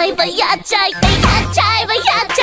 चाहिए चाय चाय भैया चाहिए